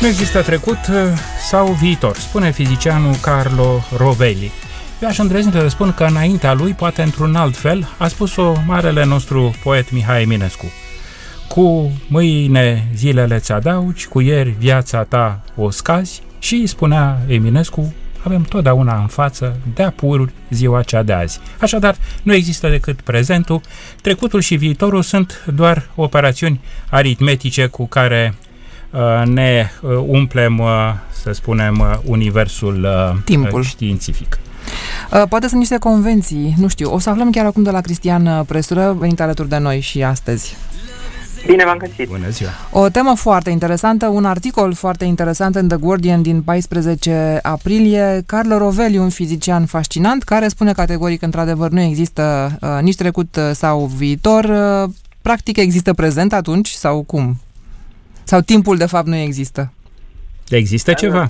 Nu există trecut uh, sau viitor, spune fizicianul Carlo Rovelli. Eu aș îndrăzni să spun că înaintea lui, poate într-un alt fel, a spus-o marele nostru poet Mihai Eminescu. Cu mâine zilele ți adaugi, cu ieri viața ta o scazi și, spunea Eminescu, avem totdeauna în față de pur ziua cea de azi. Așadar, nu există decât prezentul, trecutul și viitorul sunt doar operațiuni aritmetice cu care uh, ne uh, umplem, uh, să spunem, uh, universul uh, Timpul. științific. Uh, Poate sunt niște convenții, nu știu. O să aflăm chiar acum de la Cristian Presură, venit alături de noi și astăzi. Bine v-am găsit. Bună ziua! O temă foarte interesantă, un articol foarte interesant în The Guardian din 14 aprilie. Carlo Rovelli, un fizician fascinant, care spune categoric, într-adevăr, nu există uh, nici trecut uh, sau viitor. Uh, practic există prezent atunci sau cum? Sau timpul, de fapt, nu există? Există ceva?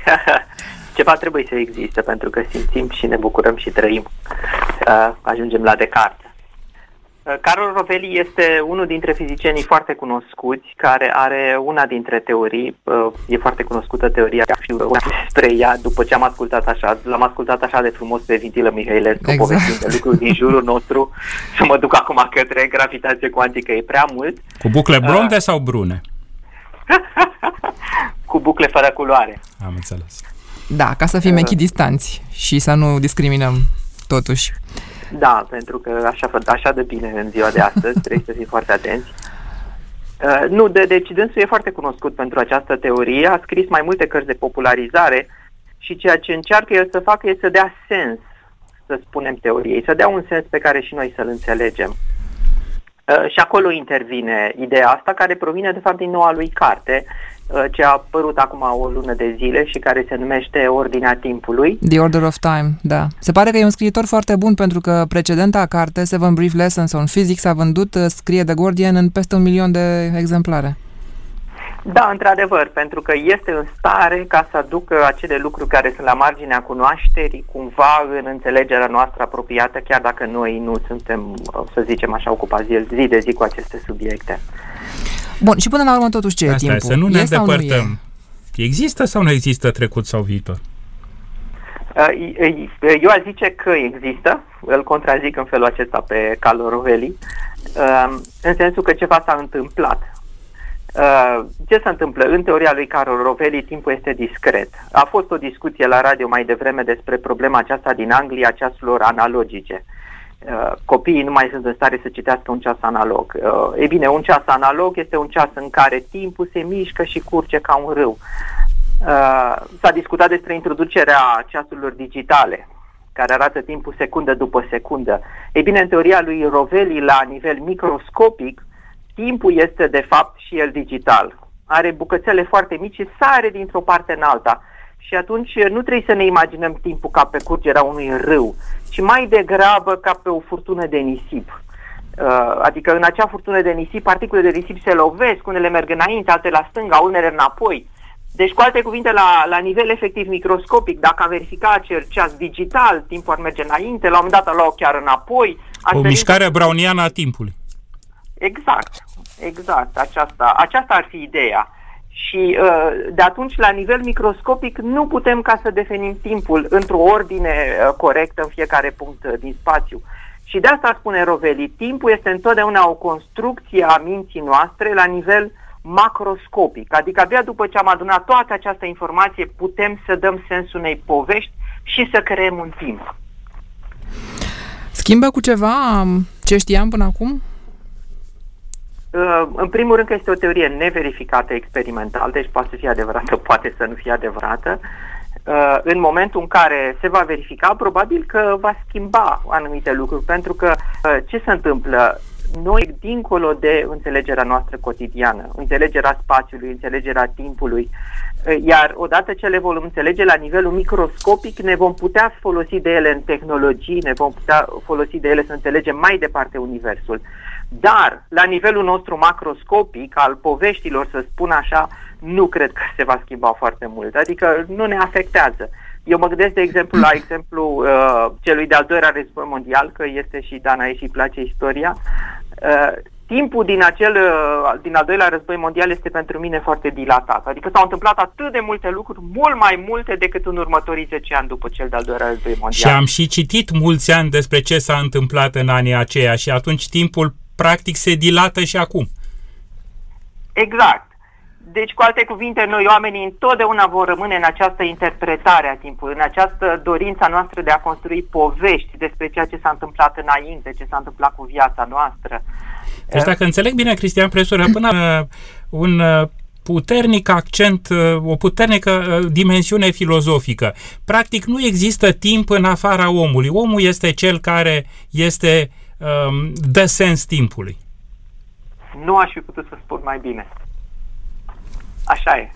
Ceva trebuie să existe, pentru că simțim și ne bucurăm și trăim. Uh, ajungem la Descartes. Uh, Carol Rovelli este unul dintre fizicienii foarte cunoscuți, care are una dintre teorii, uh, e foarte cunoscută teoria și despre ea, după ce am ascultat așa, l-am ascultat așa de frumos pe Vintilă Mihailescu, Exact. povestind de lucruri din jurul nostru, să mă duc acum către gravitație cuantică, e prea mult, Cu bucle blonde sau brune? cu bucle fără culoare. Am înțeles. Da, ca să fim echidistanți și să nu discriminăm totuși. Da, pentru că așa, fă- așa de bine în ziua de astăzi, trebuie să fim foarte atenți. Uh, nu, de, deci dânsul e foarte cunoscut pentru această teorie, a scris mai multe cărți de popularizare și ceea ce încearcă el să facă e să dea sens, să spunem, teoriei, să dea un sens pe care și noi să-l înțelegem. Uh, și acolo intervine ideea asta, care provine de fapt din noua lui carte, uh, ce a apărut acum o lună de zile și care se numește Ordinea Timpului. The Order of Time, da. Se pare că e un scriitor foarte bun pentru că precedenta carte, Seven Brief Lessons on Physics, a vândut, uh, scrie The Guardian, în peste un milion de exemplare. Da, într-adevăr, pentru că este în stare ca să aducă acele lucruri care sunt la marginea cunoașterii cumva în înțelegerea noastră apropiată, chiar dacă noi nu suntem, să zicem așa, ocupați zi, zi de zi cu aceste subiecte. Bun, și până la urmă totuși ce e Asta e, timpul? să nu ne E sau nu e? îndepărtăm. Există sau nu există trecut sau viitor? Uh, Eu aș zice că există, îl contrazic în felul acesta pe Carlo Rovelli, uh, în sensul că ceva s-a întâmplat. Uh, Ce se întâmplă? În teoria lui Carlo Rovelli, timpul este discret. A fost o discuție la radio mai devreme despre problema aceasta din Anglia, a ceasurilor analogice. Uh, Copiii nu mai sunt în stare să citească un ceas analog. Uh, E bine, un ceas analog este un ceas în care timpul se mișcă și curge ca un râu. Uh, S-a discutat despre introducerea ceasurilor digitale, care arată timpul secundă după secundă. Ei bine, în teoria lui Rovelli, la nivel microscopic, timpul este de fapt și el digital. Are bucățele foarte mici și sare dintr-o parte în alta. Și atunci nu trebuie să ne imaginăm timpul ca pe curgerea unui râu, ci mai degrabă ca pe o furtună de nisip. Uh, adică în acea furtună de nisip, particule de nisip se lovesc, unele merg înainte, altele la stânga, unele înapoi. Deci, cu alte cuvinte, la, la nivel efectiv microscopic, dacă a verifica acel ceas digital, timpul ar merge înainte, la un moment dat ar lua chiar înapoi. ar O veni- mișcare browniană a timpului. Exact, exact, aceasta, aceasta ar fi ideea. Și uh, de atunci, la nivel microscopic, nu putem ca să definim timpul într-o ordine uh, corectă în fiecare punct uh, din spațiu. Și de asta spune Rovelli, timpul este întotdeauna o construcție a minții noastre la nivel macroscopic. Adică abia după ce am adunat toată această informație, putem să dăm sens unei povești și să creăm un timp. Schimbă cu ceva um, ce știam până acum? Uh, În primul rând că este o teorie neverificată experimental, deci poate să fie adevărată, poate să nu fie adevărată. Uh, În momentul în care se va verifica, probabil că va schimba anumite lucruri, pentru că uh, ce se întâmplă? Noi, dincolo de înțelegerea noastră cotidiană, înțelegerea spațiului, înțelegerea timpului, uh, iar odată ce le vom înțelege la nivelul microscopic, ne vom putea folosi de ele în tehnologii, ne vom putea folosi de ele să înțelegem mai departe Universul. Dar, la nivelul nostru macroscopic, al poveștilor, să spun așa, nu cred că se va schimba foarte mult. Adică nu ne afectează. Eu mă gândesc, de exemplu, la exemplu uh, celui de-al doilea război mondial, că este și Dana și îi place istoria. Uh, timpul din, acel, uh, din al doilea război mondial este pentru mine foarte dilatat. Adică s-au întâmplat atât de multe lucruri, mult mai multe decât în următorii 10 ani după cel de-al doilea război mondial. Și am și citit mulți ani despre ce s-a întâmplat în anii aceia și atunci timpul practic se dilată și acum. Exact. Deci, cu alte cuvinte, noi oamenii întotdeauna vom rămâne în această interpretare a timpului, în această dorința noastră de a construi povești despre ceea ce s-a întâmplat înainte, ce s-a întâmplat cu viața noastră. Deci, dacă înțeleg bine, Cristian Presură, până uh, un uh, puternic accent, uh, o puternică dimensiune filozofică. Practic nu există timp în afara omului. Omul este cel care este um, dă sens timpului. Nu aș fi putut să spun mai bine. Așa e.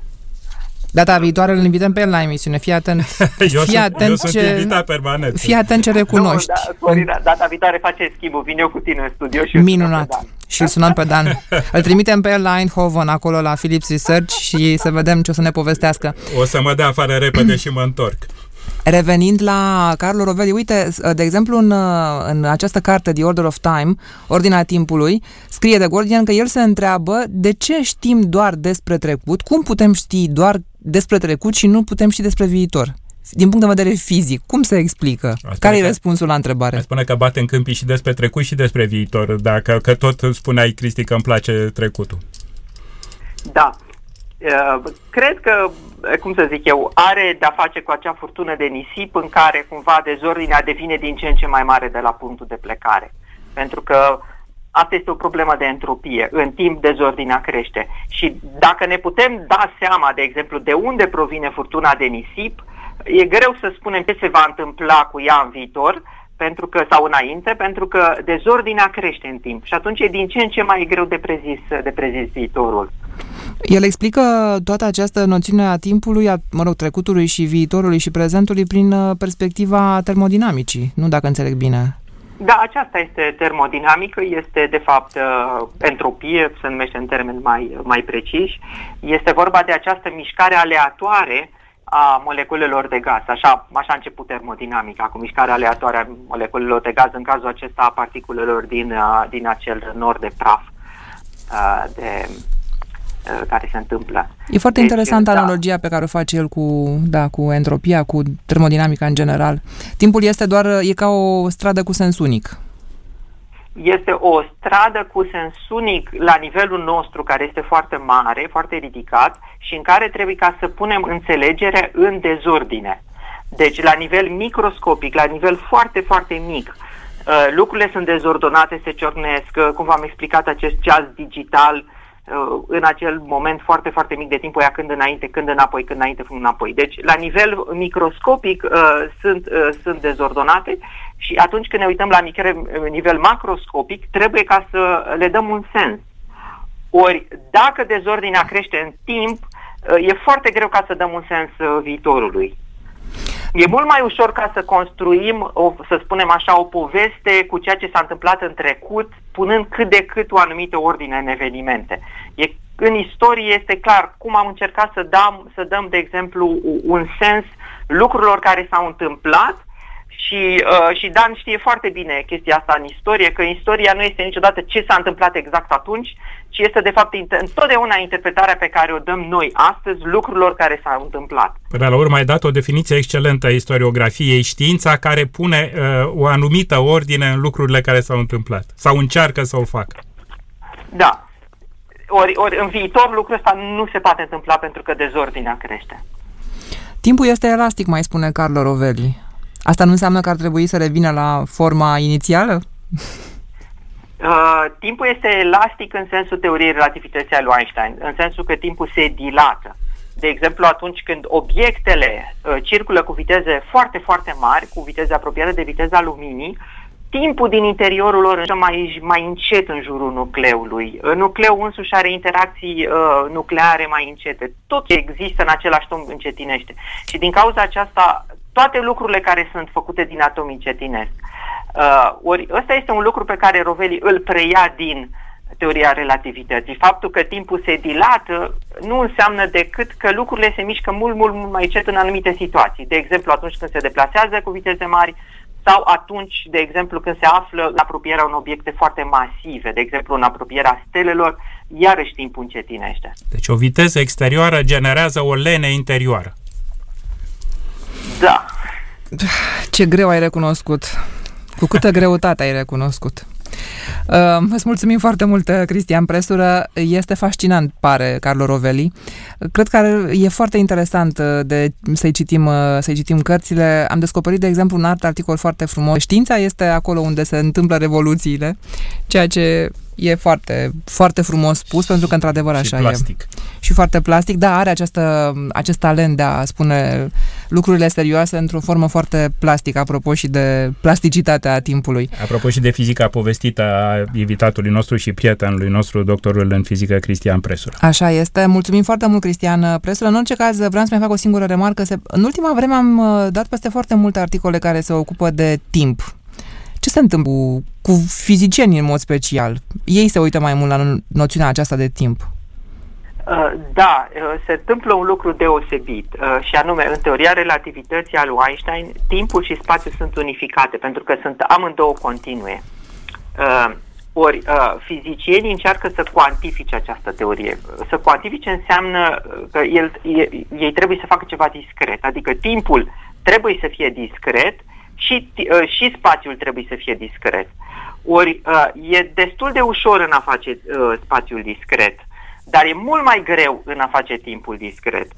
Data viitoare îl invităm pe el la emisiune. Fii atent. eu fii atent eu ce, sunt invitat permanent. Fii atent ce recunoști. Nu, da, Corina, data viitoare face schimbul. Vin eu cu tine în studio și Minunat. Și îl sunăm pe Dan. îl trimitem pe el la Eindhoven, acolo la Philips Research și să vedem ce o să ne povestească. O să mă dea afară repede și mă întorc. Revenind la Carlo Rovelli, uite, de exemplu, în, în această carte, The Order of Time, Ordinea Timpului, scrie de Gordian că el se întreabă de ce știm doar despre trecut, cum putem ști doar despre trecut și nu putem ști despre viitor. Din punct de vedere fizic, cum se explică? Care e răspunsul la întrebare? Spune că bate în câmpii și despre trecut și despre viitor, dacă că tot spuneai, Cristi, că îmi place trecutul. Da. Uh, cred că cum să zic eu, are de-a face cu acea furtună de nisip în care cumva dezordinea devine din ce în ce mai mare de la punctul de plecare. Pentru că asta este o problemă de entropie. În timp, dezordinea crește. Și dacă ne putem da seama, de exemplu, de unde provine furtuna de nisip, e greu să spunem ce se va întâmpla cu ea în viitor, pentru că, sau înainte, pentru că dezordinea crește în timp și atunci e din ce în ce mai greu de prezis, de prezis viitorul. El explică toată această noțiune a timpului, a, mă rog, trecutului și viitorului și prezentului prin uh, perspectiva termodinamicii, nu dacă înțeleg bine. Da, aceasta este termodinamică, este de fapt uh, entropie, se numește în termeni mai, mai preciși. Este vorba de această mișcare aleatoare a moleculelor de gaz. Așa, așa a început termodinamica, cu mișcarea aleatoare a moleculelor de gaz, în cazul acesta a particulelor din, uh, din acel nor de praf de Uh, care se întâmplă. E foarte deci, interesantă da. analogia pe care o face el cu, da, cu entropia, cu termodinamica în general. Timpul este doar, e ca o stradă cu sens unic. Este o stradă cu sens unic la nivelul nostru, care este foarte mare, foarte ridicat și în care trebuie ca să punem înțelegere în dezordine. Deci, la nivel microscopic, la nivel foarte, foarte mic, uh, lucrurile sunt dezordonate, se ciornesc, uh, cum v-am explicat, acest ceas digital Uh, în acel moment foarte, foarte mic de timp, oia când înainte, când înapoi, când înainte, când înapoi. Deci, la nivel microscopic uh, sunt, uh, sunt dezordonate și atunci când ne uităm la micre, nivel macroscopic, trebuie ca să le dăm un sens. Ori, dacă dezordinea crește în timp, uh, e foarte greu ca să dăm un sens uh, viitorului. E mult mai ușor ca să construim, o, să spunem așa, o poveste cu ceea ce s-a întâmplat în trecut, punând cât de cât o anumită ordine în evenimente. E, în istorie este clar cum am încercat să dăm, să dăm, de exemplu, un sens lucrurilor care s-au întâmplat și, uh, și Dan știe foarte bine chestia asta în istorie, că istoria nu este niciodată ce s-a întâmplat exact atunci, ci este de fapt întotdeauna interpretarea pe care o dăm noi astăzi lucrurilor care s-au întâmplat. Până la urmă ai dat o definiție excelentă a istoriografiei, știința care pune uh, o anumită ordine în lucrurile care s-au întâmplat sau încearcă să o facă. Da. Ori, ori în viitor lucrul ăsta nu se poate întâmpla pentru că dezordinea crește. Timpul este elastic, mai spune Carlo Rovelli. Asta nu înseamnă că ar trebui să revină la forma inițială? Uh, timpul este elastic în sensul teoriei relativității a lui Einstein, în sensul că timpul se dilată. De exemplu, atunci când obiectele uh, circulă cu viteze foarte, foarte mari, cu viteze apropiate de viteza luminii, timpul din interiorul lor este mai, mai încet în jurul nucleului. Uh, nucleul însuși are interacții uh, nucleare mai încete. Tot ce există în același timp încetinește. Și din cauza aceasta, toate lucrurile care sunt făcute din atomi încetinesc. Uh, ori ăsta este un lucru pe care Rovelli îl preia din teoria relativității. Faptul că timpul se dilată nu înseamnă decât că lucrurile se mișcă mult, mult, mult mai încet în anumite situații. De exemplu, atunci când se deplasează cu viteze mari sau atunci, de exemplu, când se află în apropierea unor obiecte foarte masive, de exemplu în apropierea stelelor, iarăși timpul încetinește. Deci o viteză exterioară generează o lene interioară. Da. Ce greu ai recunoscut. Cu câtă greutate ai recunoscut. Uh, îți mulțumim foarte mult, Cristian Presură. Este fascinant, pare, Carlo Rovelli. Cred că e foarte interesant uh, de să-i citim, uh, să-i citim cărțile. Am descoperit, de exemplu, un alt articol foarte frumos. Știința este acolo unde se întâmplă revoluțiile, ceea ce e foarte, foarte frumos spus, pentru că într-adevăr așa și plastic. e. Și foarte plastic. Da, are această, acest talent de a spune lucrurile serioase într-o formă foarte plastică, apropo și de plasticitatea timpului. Apropo și de fizica povestită a invitatului nostru și prietenului nostru, doctorul în fizică Cristian Presură. Așa este. Mulțumim foarte mult, Cristian Presură. În orice caz, vreau să mai fac o singură remarcă. Se, în ultima vreme am uh, dat peste foarte multe articole care se ocupă de timp ce se întâmplă cu, cu fizicienii în mod special? Ei se uită mai mult la noțiunea aceasta de timp. Uh, da, uh, se întâmplă un lucru deosebit uh, și anume, în teoria relativității al lui Einstein, timpul și spațiul sunt unificate pentru că sunt amândouă continue. Ori fizicienii încearcă să cuantifice această teorie. Să cuantifice înseamnă că el, ei trebuie să facă ceva discret, adică timpul trebuie să fie discret și, uh, și spațiul trebuie să fie discret. Ori uh, e destul de ușor în a face uh, spațiul discret, dar e mult mai greu în a face timpul discret.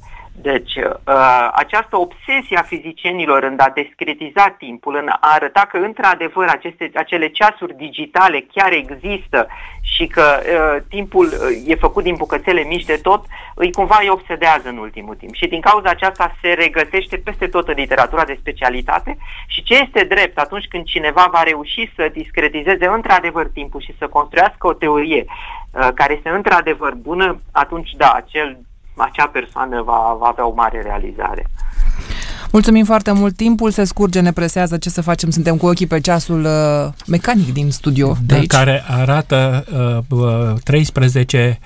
Deci, uh, această obsesie a fizicienilor în a descretiza timpul, în a arăta că, într-adevăr, aceste, acele ceasuri digitale chiar există și că uh, timpul uh, e făcut din bucățele mici de tot, îi cumva îi obsedează în ultimul timp. Și din cauza aceasta se regăsește peste tot în literatura de specialitate și ce este drept atunci când cineva va reuși să discretizeze într-adevăr timpul și să construiască o teorie uh, care este într-adevăr bună, atunci da, acel acea persoană va, va avea o mare realizare. Mulțumim foarte mult. Timpul se scurge, ne presează. Ce să facem? Suntem cu ochii pe ceasul uh, mecanic din studio. Da, de aici. care arată uh, 13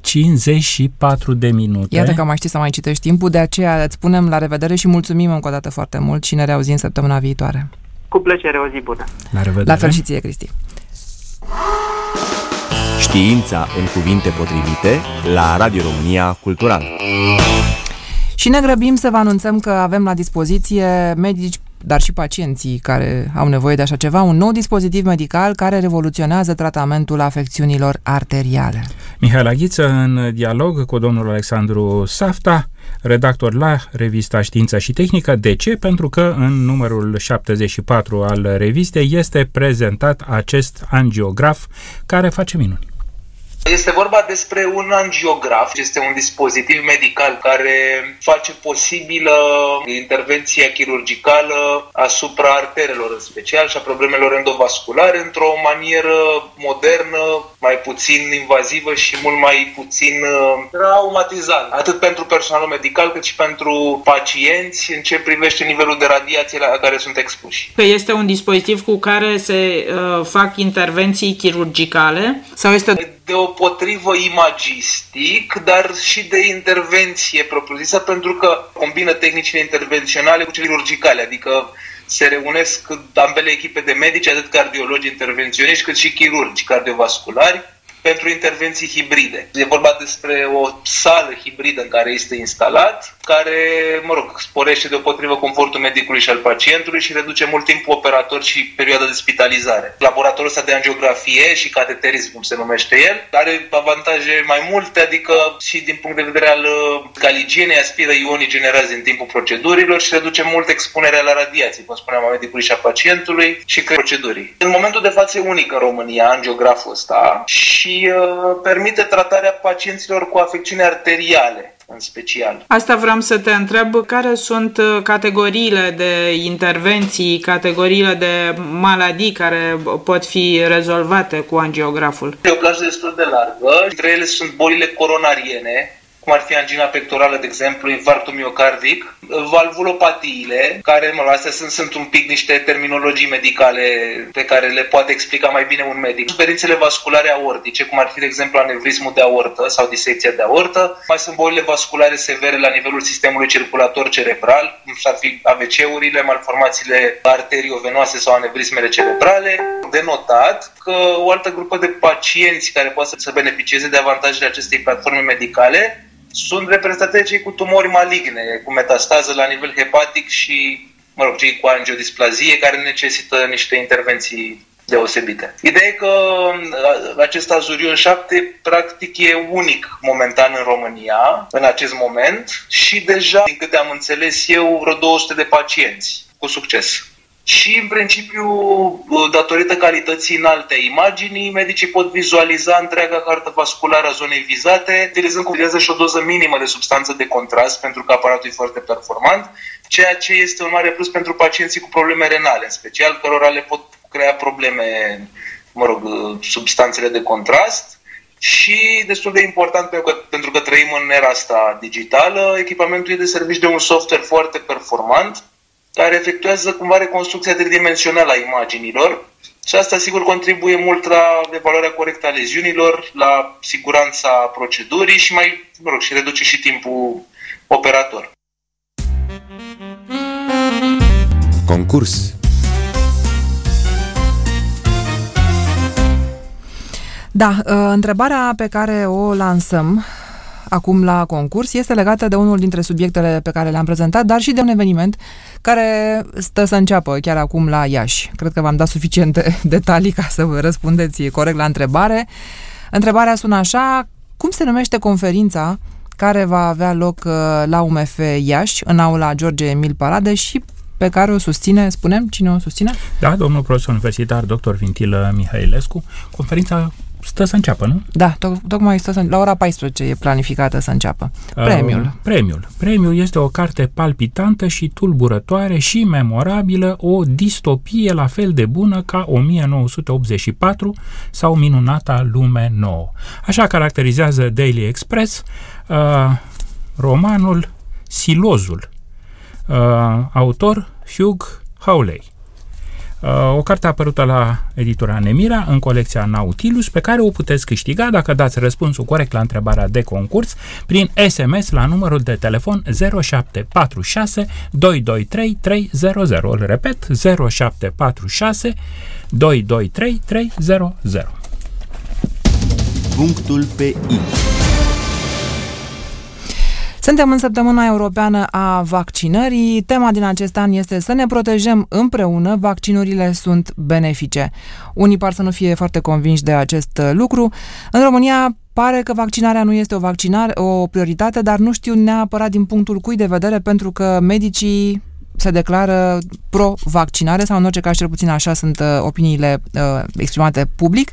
54 de minute. Iată că mai știi să mai citești timpul, de aceea îți spunem la revedere și mulțumim încă o dată foarte mult și ne reauzim săptămâna viitoare. Cu plăcere, o zi bună. La revedere. La fel și ție, Cristi. Știința în cuvinte potrivite la Radio România Cultural. Și ne grăbim să vă anunțăm că avem la dispoziție medici dar și pacienții care au nevoie de așa ceva, un nou dispozitiv medical care revoluționează tratamentul afecțiunilor arteriale. Mihail Aghiță în dialog cu domnul Alexandru Safta, redactor la revista Știința și Tehnică. De ce? Pentru că în numărul 74 al revistei este prezentat acest angiograf care face minuni. Este vorba despre un angiograf, este un dispozitiv medical care face posibilă intervenția chirurgicală asupra arterelor în special și a problemelor endovasculare într-o manieră modernă, mai puțin invazivă și mult mai puțin uh, traumatizantă, atât pentru personalul medical cât și pentru pacienți în ce privește nivelul de radiație la care sunt expuși. Că este un dispozitiv cu care se uh, fac intervenții chirurgicale sau este deopotrivă imagistic, dar și de intervenție propriu-zisă, pentru că combină tehnicile intervenționale cu cele chirurgicale, adică se reunesc ambele echipe de medici, atât cardiologi intervenționiști cât și chirurgi cardiovasculari, pentru intervenții hibride. E vorba despre o sală hibridă în care este instalat, care, mă rog, sporește deopotrivă confortul medicului și al pacientului și reduce mult timp operator și perioada de spitalizare. Laboratorul ăsta de angiografie și cateterism, cum se numește el, are avantaje mai multe, adică și din punct de vedere al caligienei uh, aspiră ionii generați în timpul procedurilor și reduce mult expunerea la radiații, cum spuneam, a medicului și a pacientului și procedurii. În momentul de față e unic în România angiograful ăsta și și uh, permite tratarea pacienților cu afecțiuni arteriale în special. Asta vreau să te întreb, care sunt uh, categoriile de intervenții, categoriile de maladii care pot fi rezolvate cu angiograful? E o plajă destul de largă, între ele sunt bolile coronariene, cum ar fi angina pectorală, de exemplu, infarctul miocardic, valvulopatiile, care, mă, astea sunt, sunt un pic niște terminologii medicale pe care le poate explica mai bine un medic. Suferințele vasculare aortice, cum ar fi, de exemplu, anevrismul de aortă sau disecția de aortă, mai sunt bolile vasculare severe la nivelul sistemului circulator cerebral, cum ar fi AVC-urile, malformațiile arteriovenoase sau anevrismele cerebrale. De notat că o altă grupă de pacienți care poate să beneficieze de avantajele acestei platforme medicale sunt reprezentate cei cu tumori maligne, cu metastază la nivel hepatic și, mă rog, cei cu angiodisplazie care necesită niște intervenții deosebite. Ideea e că uh, acest Azurion 7 practic e unic momentan în România, în acest moment, și deja, din câte am înțeles eu, vreo 200 de pacienți cu succes. Și, în principiu, uh, datorită calității înalte a imaginii, medicii pot vizualiza întreaga hartă vasculară a zonei vizate, utilizând cu și o doză minimă de substanță de contrast, pentru că aparatul e foarte performant, ceea ce este un mare plus pentru pacienții cu probleme renale, în special, cărora le pot crea probleme, mă rog, uh, substanțele de contrast. Și destul de important pentru că, pentru că trăim în era asta digitală, echipamentul e de servici de un software foarte performant, care efectuează cumva reconstrucția tridimensională a imaginilor și asta sigur contribuie mult la evaluarea corectă a leziunilor, la siguranța procedurii și mai, mă rog, și reduce și timpul operator. Concurs Da, ă, întrebarea pe care o lansăm acum la concurs este legată de unul dintre subiectele pe care le-am prezentat, dar și de un eveniment care stă să înceapă chiar acum la Iași. Cred că v-am dat suficiente detalii ca să vă răspundeți corect la întrebare. Întrebarea sună așa, cum se numește conferința care va avea loc uh, la UMF Iași, în aula George Emil Parade și pe care o susține, spunem, cine o susține? Da, domnul profesor universitar, dr. Vintilă Mihailescu. Conferința stă să înceapă, nu? Da, to- tocmai stă să, la ora 14 e planificată să înceapă. Premiul. Uh, premiul. Premiul este o carte palpitantă și tulburătoare și memorabilă, o distopie la fel de bună ca 1984 sau Minunata Lume Nouă. Așa caracterizează Daily Express uh, romanul Silozul. Uh, autor Hugh Hawley. Uh, o carte apărută la editura Nemira în colecția Nautilus pe care o puteți câștiga dacă dați răspunsul corect la întrebarea de concurs prin SMS la numărul de telefon 0746 223 300. Îl repet, 0746 223 300. Punctul pe I. Suntem în săptămâna europeană a vaccinării. Tema din acest an este să ne protejăm împreună. Vaccinurile sunt benefice. Unii par să nu fie foarte convinși de acest lucru. În România pare că vaccinarea nu este o vaccinare, o prioritate, dar nu știu neapărat din punctul cui de vedere, pentru că medicii se declară pro-vaccinare sau în orice caz cel puțin așa sunt uh, opiniile uh, exprimate public.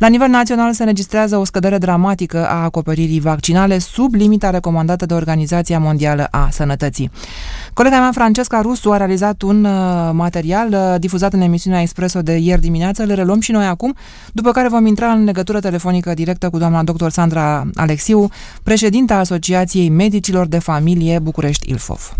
La nivel național se înregistrează o scădere dramatică a acoperirii vaccinale sub limita recomandată de Organizația Mondială a Sănătății. Colega mea, Francesca Rusu, a realizat un uh, material uh, difuzat în emisiunea Expreso de ieri dimineață, le reluăm și noi acum, după care vom intra în legătură telefonică directă cu doamna dr. Sandra Alexiu, președinta Asociației Medicilor de Familie București-Ilfov.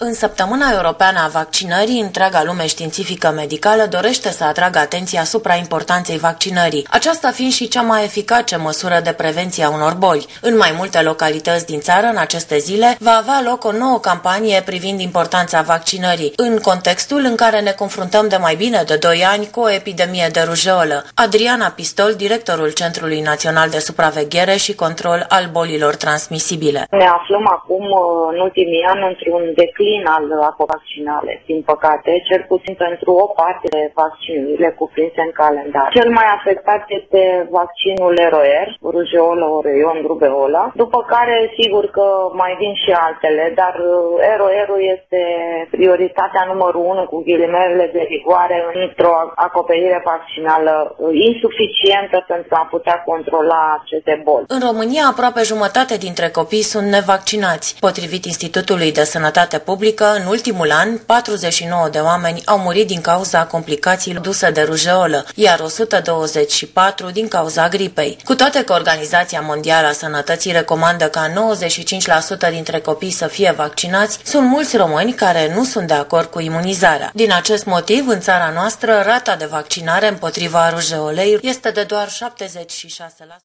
În săptămâna europeană a vaccinării, întreaga lume științifică medicală dorește să atragă atenția asupra importanței vaccinării, aceasta fiind și cea mai eficace măsură de prevenție a unor boli. În mai multe localități din țară, în aceste zile, va avea loc o nouă campanie privind importanța vaccinării, în contextul în care ne confruntăm de mai bine de 2 ani cu o epidemie de rujeolă. Adriana Pistol, directorul Centrului Național de Supraveghere și Control al Bolilor Transmisibile. Ne aflăm acum, în ultimii ani, într-un declin plin al vaccinale, din păcate, cel puțin pentru o parte de vaccinurile cuprinse în calendar. Cel mai afectat este vaccinul ROR, rujeolă, oreion, rubeola, după care sigur că mai vin și altele, dar ROR-ul uh, este prioritatea numărul unu cu ghilimerele de rigoare într-o acoperire vaccinală uh, insuficientă pentru a putea controla aceste boli. În România, aproape jumătate dintre copii sunt nevaccinați. Potrivit Institutului de Sănătate Publică, publică, în ultimul an, 49 de oameni au murit din cauza complicațiilor duse de rujeolă, iar 124 din cauza gripei. Cu toate că Organizația Mondială a Sănătății recomandă ca 95% dintre copii să fie vaccinați, sunt mulți români care nu sunt de acord cu imunizarea. Din acest motiv, în țara noastră, rata de vaccinare împotriva rujeolei este de doar 76%.